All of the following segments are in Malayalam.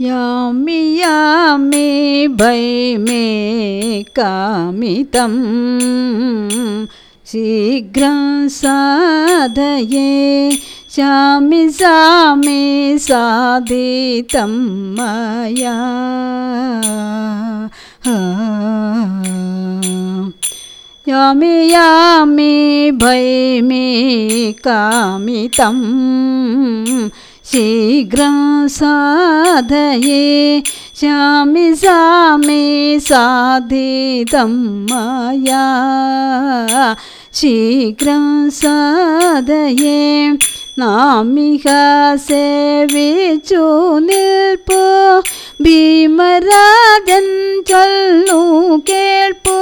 यामि यामि भै मे कामितं शीघ्रं साधये श्यामि सा साधितं मया। यामि यामि भै मे कामितम्। കാമിതം ശീഘ്രം സാധയേ ശാമി സാമി സാധിതം മയാ ശീഘ്രം സാധയേ നാമിക സേവിച്ചു നിൽപ്പു ഭീമരാജൻ ചൊല്ലു കേൾപ്പു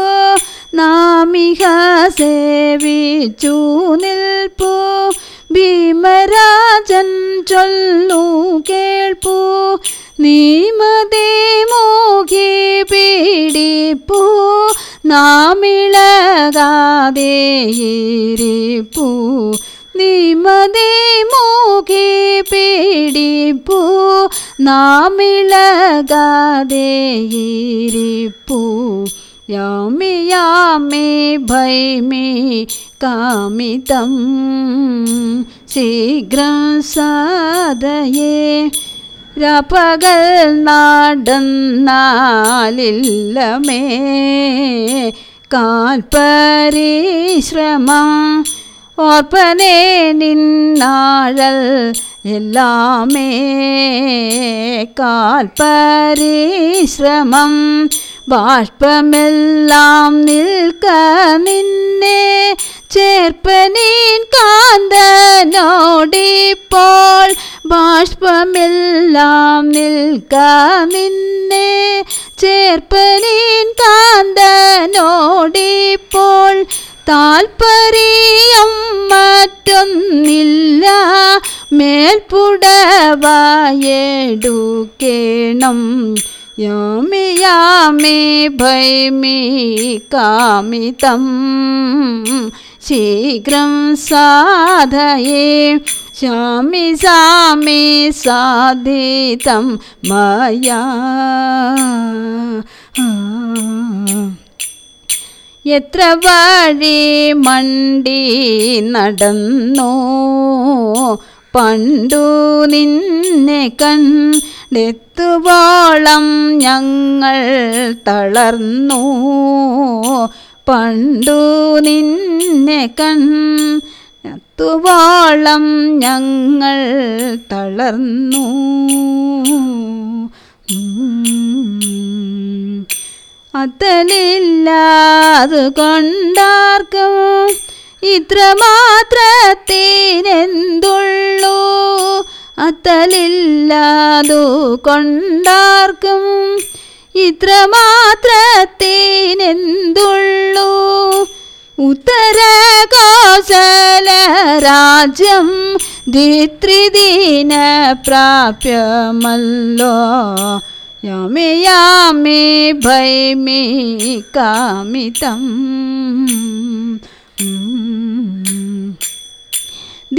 നാമിക സേവിച്ചു നിൽപ്പു ഭീമരാജൻ ചൊല്ലു കേൾപ്പു. നീമതേ മോഖി പീഡിപ്പു. നാമിളകാതെ ഇരിപ്പു. നിമതേ മോഖി പീഡിപ്പു. നാമിളകാതെ ഇരിപ്പു യാമി യാമി ഭൈമി കാമിതം ശീഘ്രം സാധയേ രപകൽ നാടന്നാലില്ലമേ കാൽപരിശ്രമം ഓർപ്പനേ നിന്നാഴൽ എല്ലാമേ കാൽപരിശ്രമം ബാഷ്പമെല്ലാം നിൽക്ക നിന്നെ ചേർപ്പനീൻ കാന്തനോടിപ്പോൾ. ബാഷ്പമെല്ലാം നിൽക്ക നിന്നെ ചേർപ്പനീൻ കാന്തനോടിപ്പോൾ. താൽപര്യം മറ്റൊന്നില്ല മേൽപ്പുടവായെടുക്കേണം യാമി യാമി ഭൈമി കാമിതം ശീഘ്രം സാധയേ ശാമി സാമി സാധിതം മയാ എത്ര വഴി മണ്ടി നടന്നോ പണ്ടു നിന്നെ കണ്ടെത്തുവോളം ഞങ്ങൾ തളർന്നു. പണ്ടു നിന്നെ കണ്ടെത്തുവോളം ഞങ്ങൾ തളർന്നു. അതലില്ലാതു കൊണ്ടാർക്കും ഇത്ര മാത്രത്തിനെന്തുള്ളൂ അത്തലില്ലാതു കൊണ്ടാർക്കും ഇത്ര മാത്രത്തിനെന്തുള്ളൂ ഉത്തര കോശല രാജ്യം ദ്വിത്രിദിന പ്രാപ്യമല്ലോ യമയാമേ ഭൈമി കാമിതം.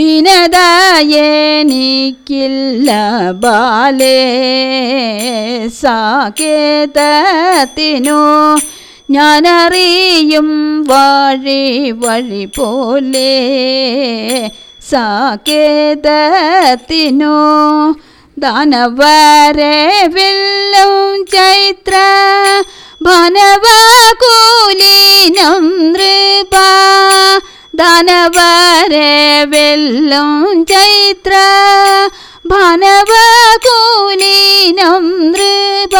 ദിനദയനിക്കില്ല ബാലേ സാകേതത്തിനു ഞാനറിയും വഴി വഴി പോലെ സാകേതത്തിനു ദാനവരെ വെല്ലും ചൈത്ര ഭനവകൂലീനം നൃപ ദാനവരെ വെല്ലും ചൈത്ര ഭനവകൂലീനം നൃപ.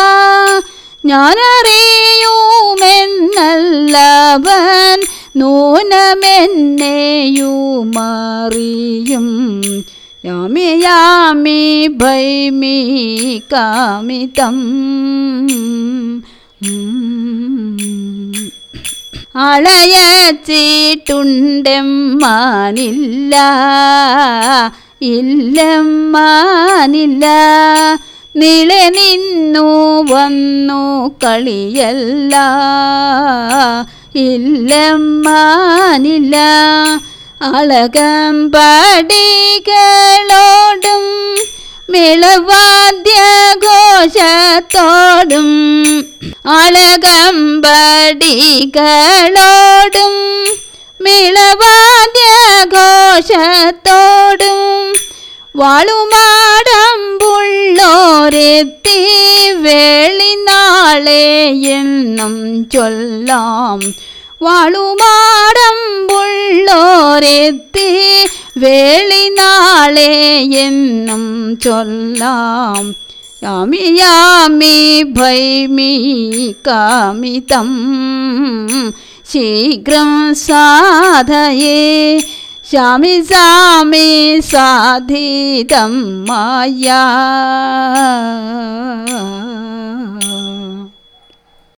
ഞാനറിയുമെന്നല്ലവൻ നൂനമെന്നെയുമറിയും. യാമി യാമി ഭൈമി കാമിതം. അളയച്ചിട്ടുണ്ടെമ്മാനില്ല ഇല്ലമ്മാനില്ല. നില നിന്നു വന്നു കളിയല്ല. ഇല്ലമ്മാനില്ല. അളകം പടികളോടും മിളവാദ്യഘോഷത്തോടും അളകമ്പടികളോടും മിളവാദ്യഘോഷത്തോടും വാളുമാടമ്പുള്ളോരെത്തി വേളിനാളെ എന്നും ചൊല്ലാം வாழுமாடம் உள்ளோரெத்தி வேளினாளே என்னும் சொல்லாம். யாமி யாமி பைமி காமிதம் சீக்கிரம் சாதையே. சாமி சாமி சாதிதம் மாயா.